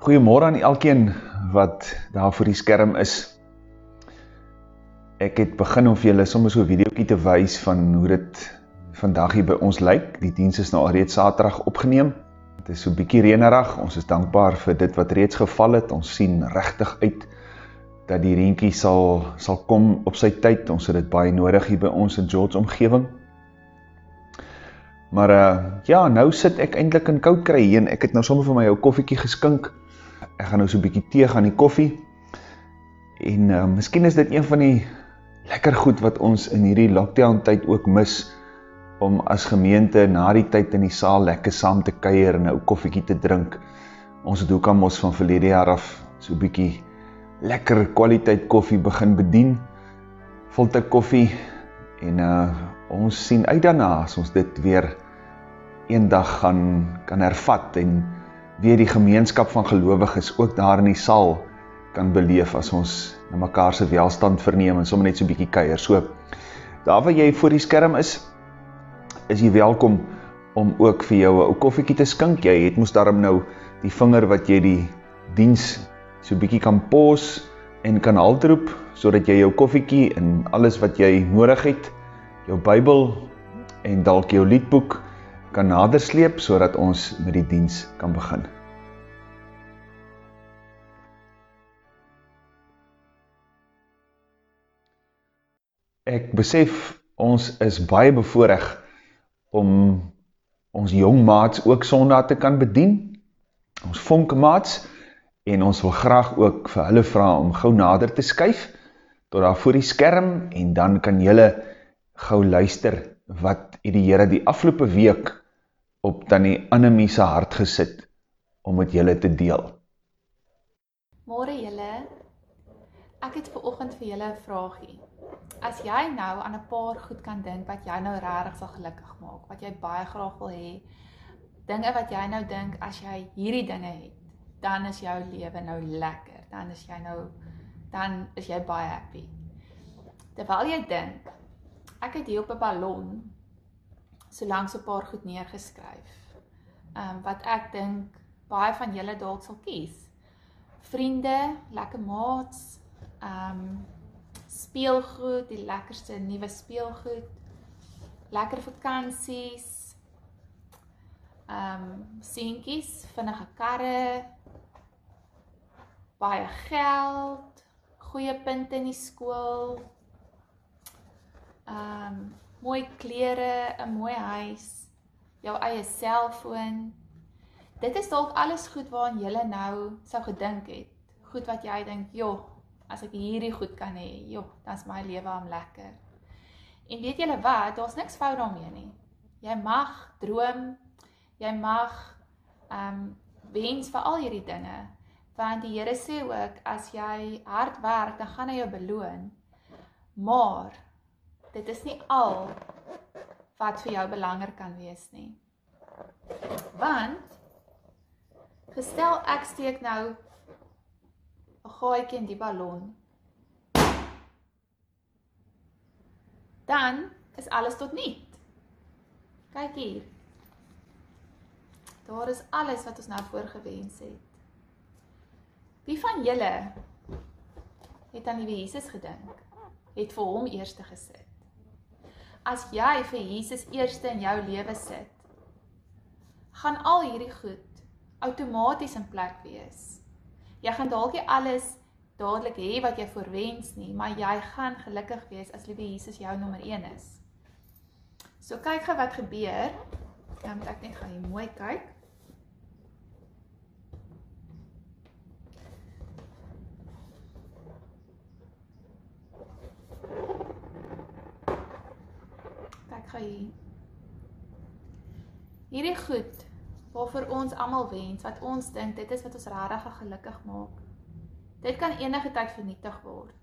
Goeiemôre aan elkeen wat daar voor die skerm is. Ek het begin om vir julle sommer so 'n videoetjie te wys van hoe dit vandag hier by ons lyk. Die diens is nou alreeds Saterdag opgeneem. Dit is so bietjie reënerig. Ons is dankbaar vir dit wat reeds geval het. Ons sien regtig uit dat die reentjie sal sal kom op sy tyd. Ons het dit baie nodig hier by ons in George omgewing. Maar uh ja, nou sit ek eintlik in koud kry hier en ek het nou sommer vir my ou koffietjie geskink ek gaan nou so 'n bietjie tee gaan die koffie. En uh miskien is dit een van die lekker goed wat ons in hierdie lockdown tyd ook mis om as gemeente na die tyd in die saal lekker saam te kuier en 'n ou koffietjie te drink. Ons het ook aan mos van verlede jaar af so 'n bietjie lekker kwaliteit koffie begin bedien. Volte koffie en uh ons sien uit daarna as ons dit weer eendag gaan kan hervat en weer die gemeenskap van gelowiges ook daar in die saal kan beleef as ons na mekaar se welstand verneem en sommer net so 'n bietjie kuier. So daar waar jy voor die skerm is, is jy welkom om ook vir jou 'n ou koffietjie te skink. Jy het mos daarom nou die vinger wat jy die diens so bietjie kan pos en kan haltroep sodat jy jou koffietjie en alles wat jy nodig het, jou Bybel en dalk jou liedboek kan nader sleep sodat ons met die diens kan begin. Ek besef ons is baie bevoorreg om ons jong maats ook Sondag te kan bedien. Ons vonk maats en ons wil graag ook vir hulle vra om gou nader te skuif tot daar voor die skerm en dan kan julle gou luister wat die Here die afgelope week op tannie Annemie se hart gesit om met julle te deel. Môre julle. Ek het ver oggend vir julle 'n vraagie. As jy nou aan 'n paar goed kan dink wat jou nou regtig sal gelukkig maak, wat jy baie graag wil hê, dinge wat jy nou dink as jy hierdie dinge het, dan is jou lewe nou lekker. Dan is jy nou dan is jy baie happy. Terwyl jy dink, ek het hier op 'n ballon so lank so 'n paar goed neergeskryf. Ehm um, wat ek dink baie van julle dalk sal kies. Vriende, lekker maats, ehm um, speelgoed, die lekkerste nuwe speelgoed, lekker vakansies, ehm um, seentjies, vinnige karre, baie geld, goeie punte in die skool. Ehm um, mooi klere, 'n mooi huis, jou eie selfoon. Dit is dalk alles goed waaraan jy nou sou gedink het. Goed wat jy dink, "Joh, as ek hierdie goed kan hê, joh, dan's my lewe am lekker." En weet julle wat? Daar's niks fout daarmee nie. Jy mag droom, jy mag ehm um, wens vir al hierdie dinge, want die Here sê ook as jy hard werk, dan gaan hy jou beloon. Maar dit is nie al wat vir jou belangrik kan wees nie. Want gestel ek steek nou 'n gaatjie in die ballon. Dan is alles tot niet. Kyk hier. Daar is alles wat ons nou voorgewens het. Wie van julle het aan die Jesus gedink? Het vir hom eerste gesit? As jy vir Jesus eerste in jou lewe sit, gaan al hierdie goed outomaties in plek wees. Jy gaan dalk nie alles dadelik hê wat jy voorwens nie, maar jy gaan gelukkig wees as liewe Jesus jou nommer 1 is. So kyk gou wat gebeur. Dan moet ek net gou hier mooi kyk. Gou hier. Hierdie goed waarvoor ons almal wens, wat ons dink dit is wat ons regtig gelukkig maak. Dit kan enige tyd vernietig word.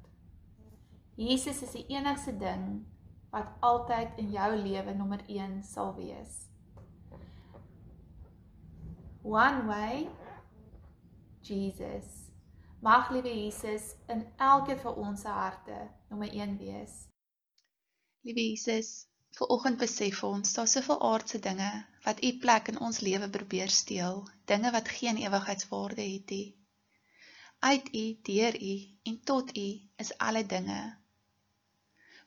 Jesus is die enigste ding wat altyd in jou lewe nommer 1 sal wees. One way Jesus. Mag liewe Jesus in elke van ons harte nommer 1 wees. Liewe Jesus, Vanoggend besef ons daar soveel aardse dinge wat u plek in ons lewe probeer steel, dinge wat geen ewigheidswaarde het nie. Uit u, deur u en tot u is alle dinge.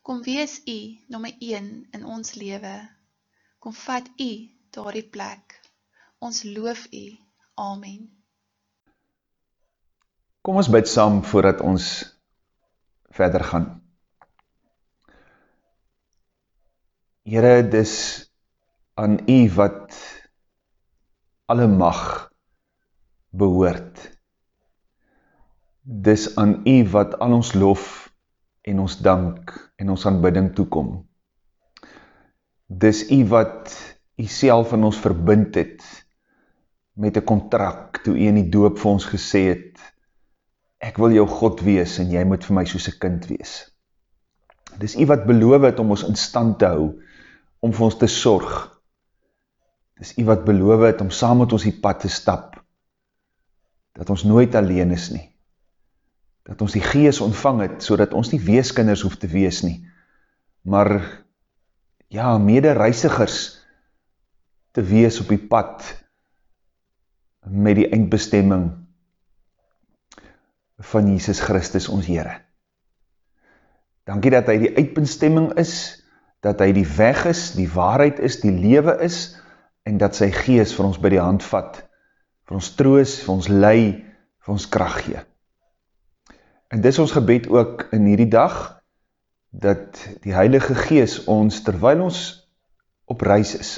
Kom wees u nommer 1 in ons lewe. Kom vat u daardie plek. Ons loof u. Amen. Kom ons bid saam voordat ons verder gaan. Here, dis aan U wat alle mag behoort. Dis aan U wat al ons lof en ons dank en ons aanbidding toekom. Dis U wat U self in ons verbind het met 'n kontrak toe U in die doop vir ons gesê het: Ek wil jou God wees en jy moet vir my soos 'n kind wees. Dis U wat beloof het om ons in stand te hou om vir ons te sorg. Dis u wat beloof het om saam met ons die pad te stap. Dat ons nooit alleen is nie. Dat ons die gees ontvang het, so ons nie weeskinders hoef te wees nie. Maar, ja, medereisigers te wees op die pad met die eindbestemming van Jesus Christus ons Heere. Dankie dat hy die uitbestemming is, dat hy die weg is, die waarheid is, die lewe is, en dat sy gees vir ons by die hand vat, vir ons troos, vir ons lei, vir ons kracht gee. En dis ons gebed ook in hierdie dag, dat die Heilige Gees ons, terwyl ons op reis is,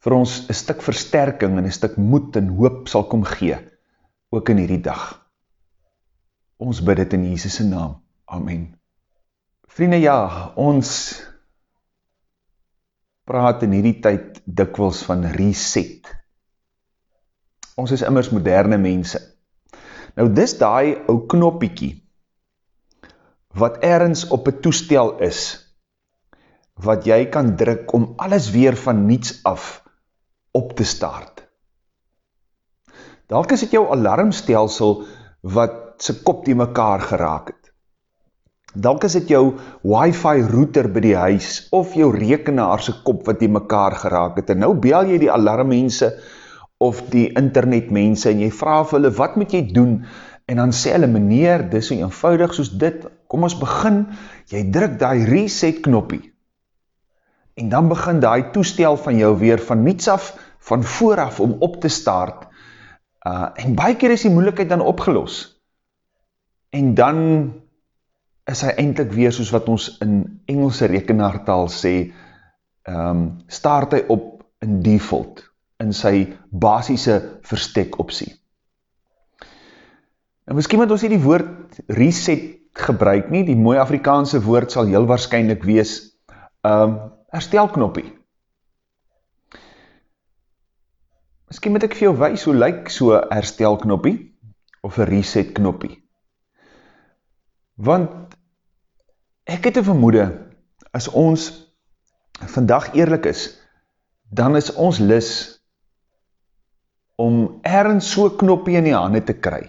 vir ons een stuk versterking en een stuk moed en hoop sal kom gee, ook in hierdie dag. Ons bid het in Jesus' naam. Amen. Vriende, ja, ons praat in hierdie tyd dikwels van reset. Ons is immers moderne mense. Nou, dis daai ou knoppiekie, wat ergens op een toestel is, wat jy kan druk om alles weer van niets af op te start. Dalk is het jou alarmstelsel wat sy kop die mekaar geraak het. Dalk is dit jou wifi router by die huis of jou rekenaarse kop wat die mekaar geraak het. En nou bel jy die alarmmense of die internetmense en jy vraag vir hulle, wat moet jy doen? En dan sê hulle, meneer, dit is so eenvoudig soos dit. Kom ons begin, jy druk die reset knoppie. En dan begin die toestel van jou weer van niets af, van vooraf om op te start. Uh, en baie keer is die moeilijkheid dan opgelos. En dan is hy eindelijk weer soos wat ons in Engelse rekenaartaal sê, um, staart hy op in default, in sy basisse verstek opsie. En miskien moet ons hier die woord reset gebruik nie, die mooi Afrikaanse woord sal heel waarschijnlijk wees, um, herstelknoppie. Miskien moet ek vir jou wees, hoe lyk so herstelknoppie, of een reset knoppie. Want Ek het een vermoede, as ons vandag eerlijk is, dan is ons lis om ergens so knoppie in die handen te kry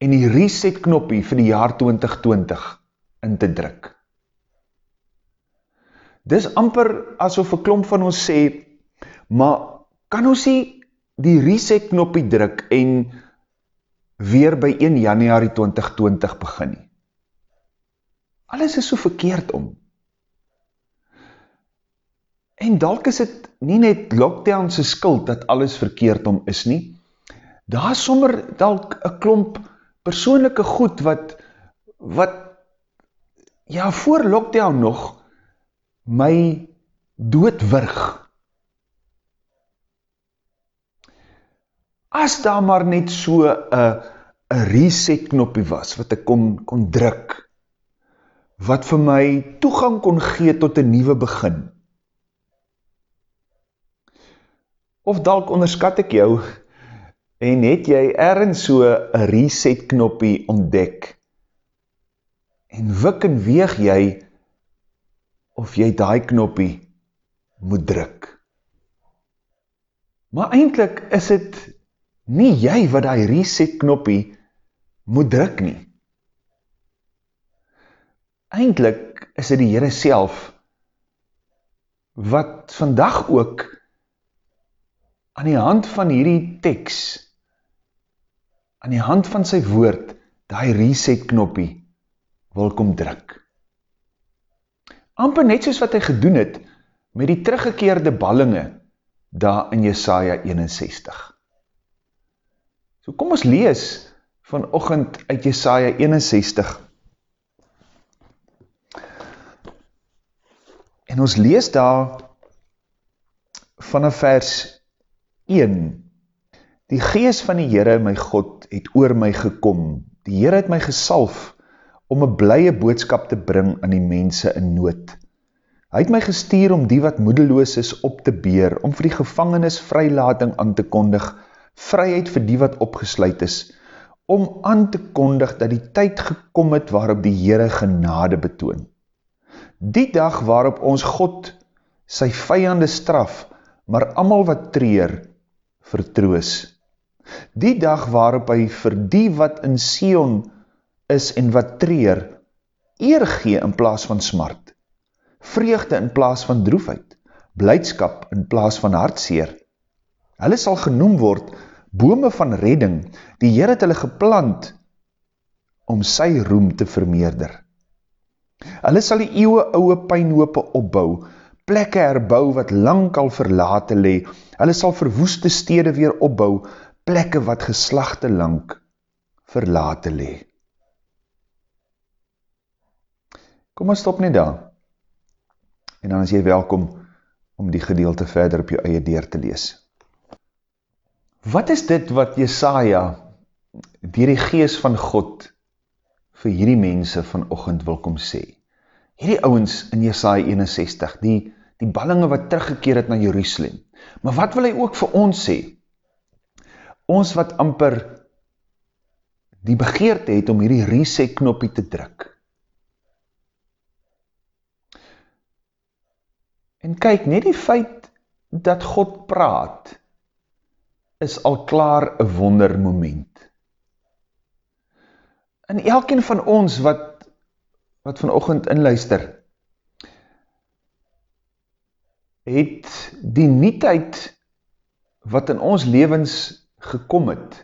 en die reset knoppie vir die jaar 2020 in te druk. Dis amper asof een klomp van ons sê, maar kan ons nie die reset knoppie druk en weer by 1 januari 2020 begin nie? Alles is so verkeerd om. En dalk is het nie net lockdown sy skuld dat alles verkeerd om is nie. Daar is sommer dalk een klomp persoonlijke goed wat, wat ja, voor lockdown nog my doodwurg. As daar maar net so een reset knoppie was, wat ek kon, kon druk, wat vir my toegang kon gee tot een nieuwe begin. Of dalk onderskat ek jou, en het jy ergens so een reset knoppie ontdek, en wik en weeg jy, of jy die knoppie moet druk. Maar eindelijk is het nie jy wat die reset knoppie moet druk nie. Eindelijk is dit die Here self wat vandag ook aan die hand van hierdie teks aan die hand van sy woord daai reset knoppie wil kom druk. amper net soos wat hy gedoen het met die teruggekeerde ballinge daar in Jesaja 61. So kom ons lees vanoggend uit Jesaja 61. En ons lees daar vanaf vers 1. Die gees van die Here my God het oor my gekom. Die Here het my gesalf om 'n blye boodskap te bring aan die mense in nood. Hy het my gestuur om die wat moedeloos is op te beer, om vir die gevangenes vrylating aan te kondig, vryheid vir die wat opgesluit is, om aan te kondig dat die tyd gekom het waarop die Here genade betoon. Die dag waarop ons God sy vyande straf, maar almal wat treur vertroos. Die dag waarop hy vir die wat in Sion is en wat treur, eer gee in plaas van smart, vreugde in plaas van droefheid, blydskap in plaas van hartseer. Hulle sal genoem word bome van redding, die Here het hulle geplant om sy roem te vermeerder. Hulle sal die eeue oue pynhope opbou, plekke herbou wat lang al verlate lê. Hulle sal verwoeste stede weer opbou, plekke wat geslagte lank verlate lê. Kom ons stop net daar. En dan is jy welkom om die gedeelte verder op jou eie deur te lees. Wat is dit wat Jesaja dier die gees van God vir hierdie mense vanochtend wil kom sê? Hierdie ouwens in Jesaja 61, die, die ballinge wat teruggekeer het na Jerusalem. Maar wat wil hy ook vir ons sê? Ons wat amper die begeerte het om hierdie reset knoppie te druk. En kyk, net die feit dat God praat, is al klaar een wonder moment. En elkeen van ons wat, wat vanochtend inluister, het die nietheid wat in ons levens gekom het,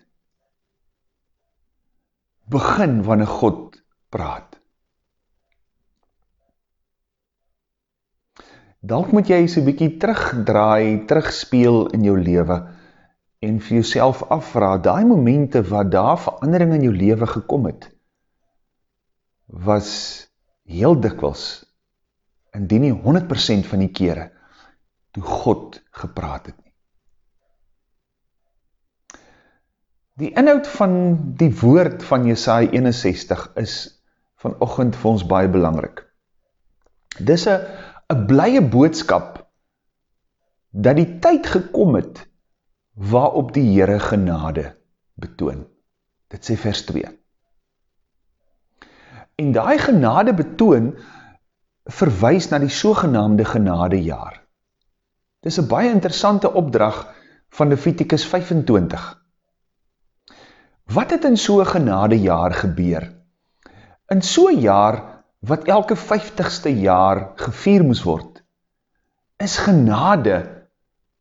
begin wanneer God praat. dalk moet jy so bykie terugdraai, terugspeel in jou leven en vir jouself afvra, die momente wat daar verandering in jou leven gekom het, was heel dikwels, indien nie 100% van die kere, toe God gepraat het nie. Die inhoud van die woord van Jesaja 61 is vanochtend vir ons baie belangrik. Dis een blye boodskap dat die tyd gekom het waarop die Here genade betoon. Dit sê vers 2. En daai genade betoon verwys na die sogenaamde genadejaar. Dis 'n baie interessante opdrag van Levitikus 25. Wat het in so 'n genadejaar gebeur? In so 'n jaar wat elke 50ste jaar gevier moes word, is genade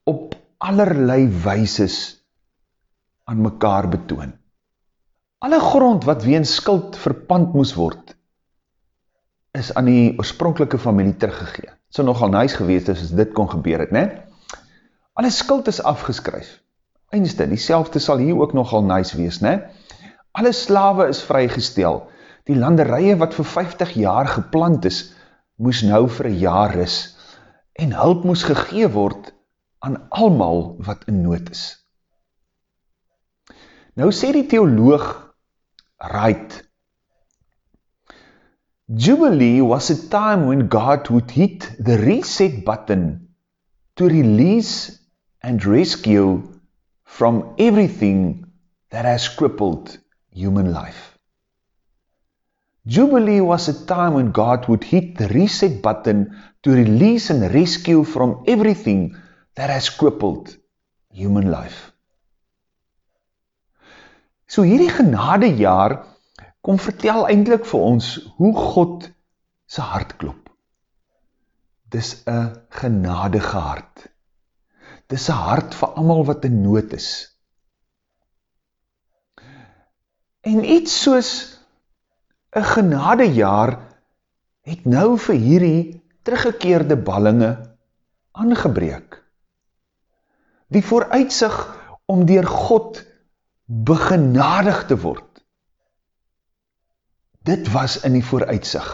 op allerlei weises aan mekaar betoon. Alle grond wat weens skuld verpand moes word, is aan die oorspronkelike familie teruggegeen. Het so nogal nice geweest is as dit kon gebeur het, ne? Alle skuld is afgeskryf. Eindste, die selfde sal hier ook nogal nice wees, ne? Alle slawe is vrygestel, die landerije wat vir 50 jaar geplant is, moes nou vir jaar is, en hulp moes gegee word aan almal wat in nood is. Nou sê die theoloog Wright, Jubilee was a time when God would hit the reset button to release and rescue from everything that has crippled human life. Jubilee was a time when God would hit the reset button to release and rescue from everything that has crippled human life. So hierdie genade jaar kom vertel eindelijk vir ons hoe God sy hart klop. dis een genadige hart. Dis een hart vir amal wat in nood is. En iets soos een genadejaar het nou vir hierdie teruggekeerde ballinge aangebreek. Die vooruitsig om dier God begenadig te word. Dit was in die vooruitsig.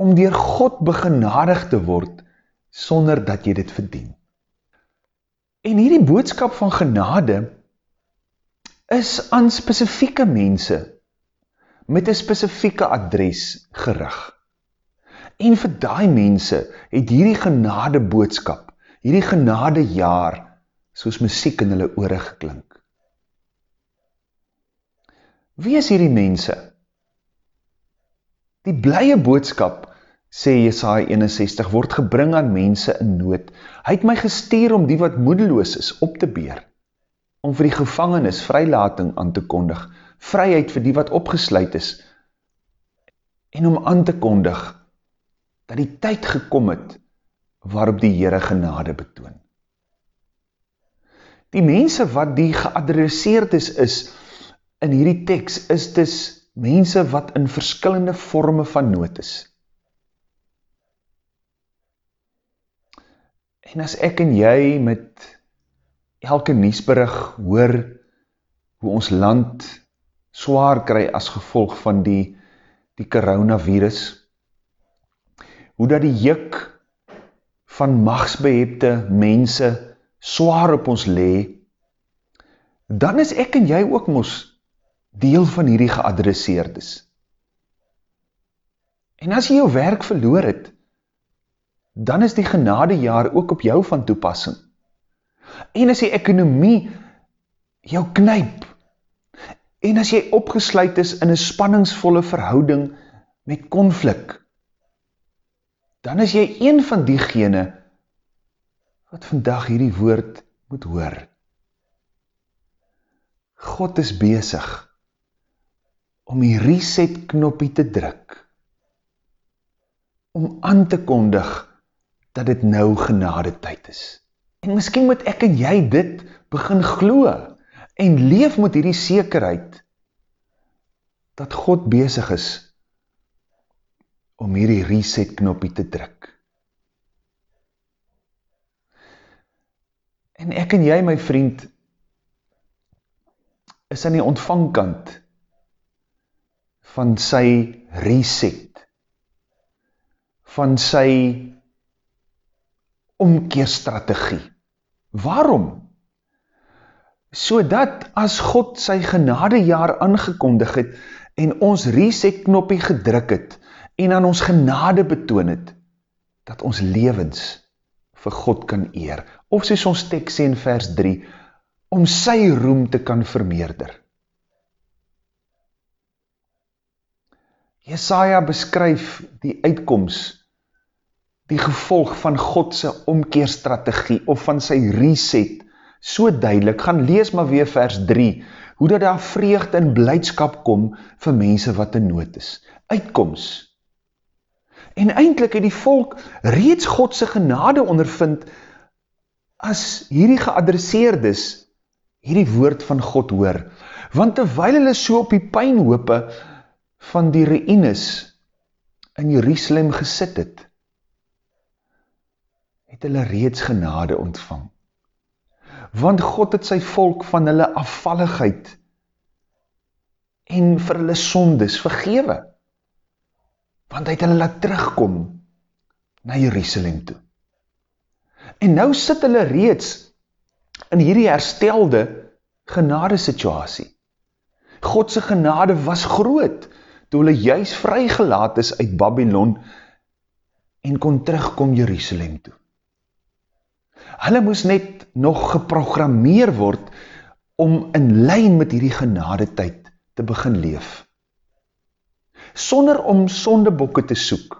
Om dier God begenadig te word, sonder dat jy dit verdien. En hierdie boodskap van genade is aan spesifieke mense met een spesifieke adres gerig. En vir die mense het hierdie genade boodskap, hierdie genade jaar, soos muziek in hulle oore geklink. Wie is hierdie mense? Die blye boodskap, sê Jesaja 61, word gebring aan mense in nood. Hy het my gestuur om die wat moedeloos is op te beer, om vir die gevangenis vrylating aan te kondig, vryheid vir die wat opgesluit is, en om aan te kondig, dat die tyd gekom het, waarop die Heere genade betoon. Die mense wat die geadresseerd is, is in hierdie tekst, is dis mense wat in verskillende vorme van nood is. En as ek en jy met elke niesberig hoor hoe ons land zwaar kry as gevolg van die, die coronavirus, hoe dat die juk van machtsbehepte mense zwaar op ons lee, dan is ek en jy ook mos deel van hierdie geadresseerd is. En as jy jou werk verloor het, dan is die genadejaar ook op jou van toepassing. En as die ekonomie jou knyp, en as jy opgesluit is in een spanningsvolle verhouding met konflik, dan is jy een van diegene wat vandag hierdie woord moet hoor. God is bezig om die reset knoppie te druk, om aan te kondig dat dit nou genade tyd is. En miskien moet ek en jy dit begin gloe en leef met hierdie sekerheid dat God bezig is om hierdie reset knoppie te druk. En ek en jy, my vriend, is aan die ontvangkant van sy reset, van sy omkeerstrategie. Waarom? So dat as God sy genadejaar aangekondig het en ons reset knoppie gedruk het en aan ons genade betoon het, dat ons levens vir God kan eer. Of soos ons tekst sê in vers 3, om sy roem te kan vermeerder. Jesaja beskryf die uitkomst, die gevolg van Godse omkeerstrategie of van sy reset, so duidelik, gaan lees maar weer vers 3, hoe dat daar vreugde en blijdskap kom vir mense wat in nood is. Uitkomst. En eindelijk het die volk reeds Godse genade ondervind as hierdie geadresseerd is, hierdie woord van God hoor. Want terwijl hulle so op die pijnhoope van die reïnes in Jerusalem gesit het, het hulle reeds genade ontvang. Want God het sy volk van hulle afvalligheid en vir hulle sondes vergewe. Want hy het hulle laat terugkom na Jerusalem toe. En nou sit hulle reeds in hierdie herstelde genade situasie. Godse genade was groot, toe hulle juist vrygelaat is uit Babylon en kon terugkom Jerusalem toe. Hulle moes net nog geprogrammeer word om in lijn met hierdie genade tyd te begin leef. Sonder om sondebokke te soek,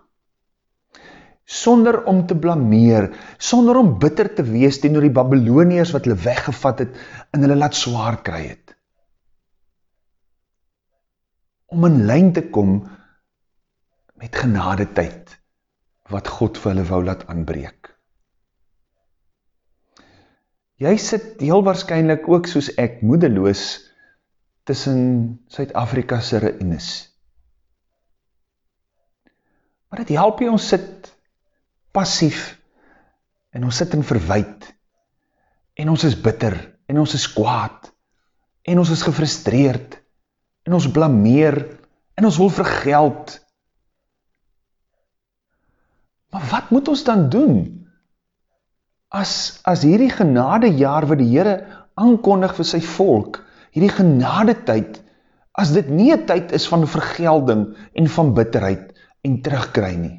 sonder om te blameer, sonder om bitter te wees ten oor die Babyloniërs wat hulle weggevat het en hulle laat zwaar kry het om in lijn te kom met genade tyd, wat God vir hulle wou laat aanbreek. Jy sit heel waarschijnlijk ook soos ek moedeloos tussen Suid-Afrika se ruïnes. Maar dit help jy ons sit passief en ons sit in verwijt en ons is bitter en ons is kwaad en ons is gefrustreerd en ons blameer en ons wil vergeld. Maar wat moet ons dan doen? As, as hierdie genade jaar wat die Heere aankondig vir sy volk, hierdie genade tyd, as dit nie een tyd is van vergelding en van bitterheid en terugkry nie.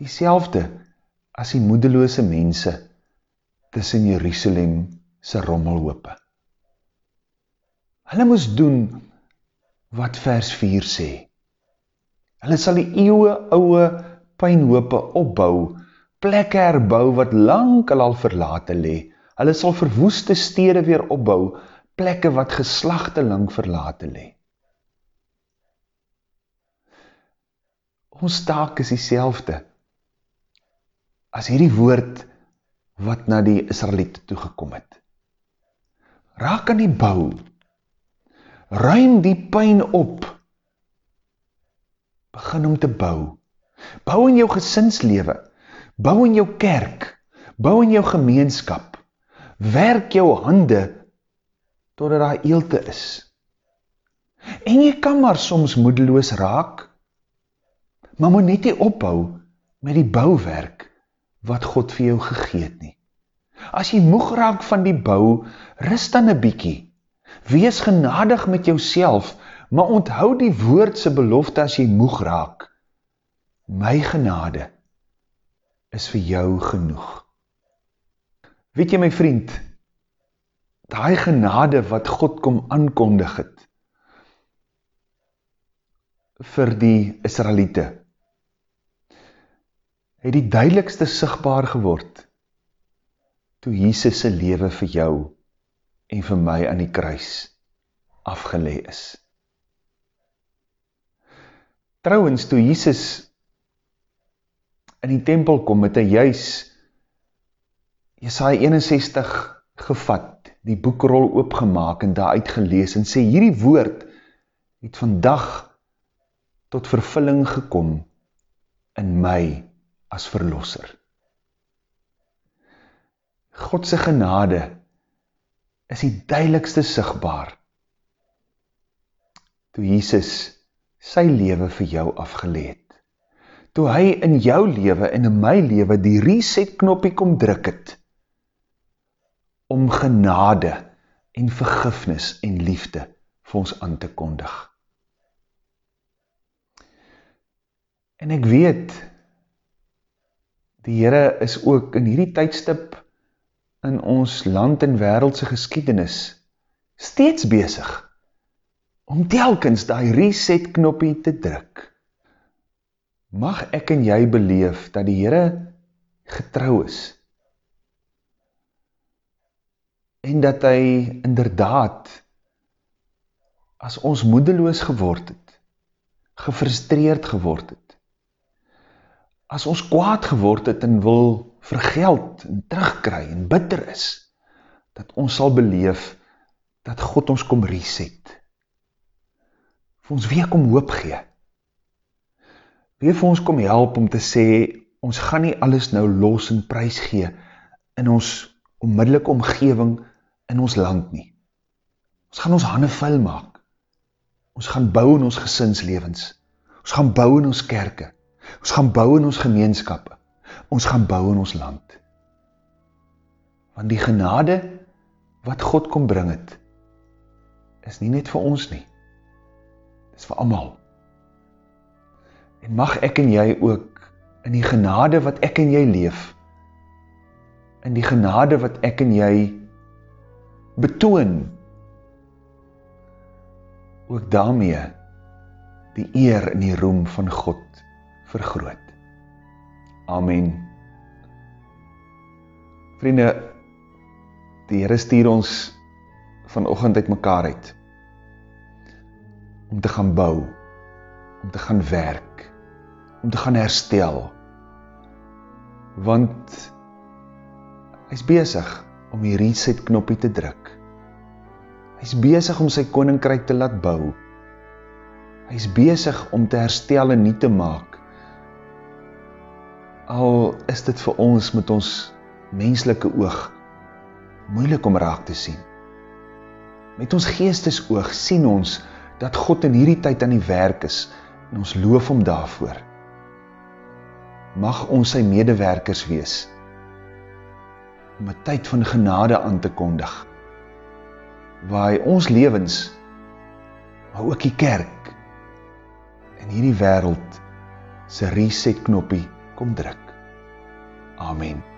Die selfde as die moedeloose mense tussen Jerusalem sy rommelhoope. Hulle moes doen wat vers 4 sê. Hulle sal die eeuwe ouwe pijnhoope opbou, plekke herbou wat lang al verlate le. Hulle sal verwoeste stede weer opbou, plekke wat geslachte lang verlate le. Ons taak is die selfde as hierdie woord wat na die Israelite toegekom het raak aan die bou, ruim die pijn op, begin om te bou, bou in jou gesinslewe, bou in jou kerk, bou in jou gemeenskap, werk jou hande, totdat daar eelte is. En jy kan maar soms moedeloos raak, maar moet net nie ophou met die bouwerk wat God vir jou gegeet nie. As jy moeg raak van die bou, rust dan een bykie. Wees genadig met jouself, maar onthou die woordse belofte as jy moeg raak. My genade is vir jou genoeg. Weet jy my vriend, die genade wat God kom aankondig het, vir die Israelite, het die duidelikste sigtbaar geword, toe Jesus se lewe vir jou en vir my aan die kruis afgelê is. Trouwens, toe Jesus in die tempel kom, het hy juis Jesaja 61 gevat, die boekrol oopgemaak en daar uitgelees en sê, hierdie woord het vandag tot vervulling gekom in my as verlosser. Godse genade is die duidelikste sigtbaar toe Jesus sy lewe vir jou afgeleed. Toe hy in jou lewe en in my lewe die reset knoppie kom druk het om genade en vergifnis en liefde vir ons aan te kondig. En ek weet, die Heere is ook in hierdie tydstip in ons land en wereldse geskiedenis steeds bezig om telkens die reset knoppie te druk. Mag ek en jy beleef dat die Heere getrouw is en dat hy inderdaad as ons moedeloos geword het, gefrustreerd geword het, as ons kwaad geword het en wil vergeld en terugkry en bitter is, dat ons sal beleef dat God ons kom reset. Vir ons weer kom hoop gee. Weer vir ons kom help om te sê, ons gaan nie alles nou los en prijs gee in ons onmiddellike omgeving in ons land nie. Ons gaan ons hande vuil maak. Ons gaan bou in ons gesinslevens. Ons gaan bou in ons kerke. Ons gaan bou in ons gemeenskappe ons gaan bou in ons land. Want die genade wat God kom bring het, is nie net vir ons nie. Dit is vir allemaal. En mag ek en jy ook in die genade wat ek en jy leef, in die genade wat ek en jy betoon, ook daarmee die eer en die roem van God vergroot. Amen. Vriende, die Here stuur ons vanoggend uit mekaar uit om te gaan bou, om te gaan werk, om te gaan herstel. Want hy's besig om die reset knoppie te druk. Hy's besig om sy koninkryk te laat bou. Hy's besig om te herstel en nie te maak. Al is dit vir ons met ons menslike oog moeilik om raak te sien. Met ons geestesoog sien ons dat God in hierdie tyd aan die werk is en ons loof hom daarvoor. Mag ons sy medewerkers wees om 'n tyd van genade aan te kondig waar hy ons lewens maar ook die kerk in hierdie wêreld se reset knoppie kom druk. Amen.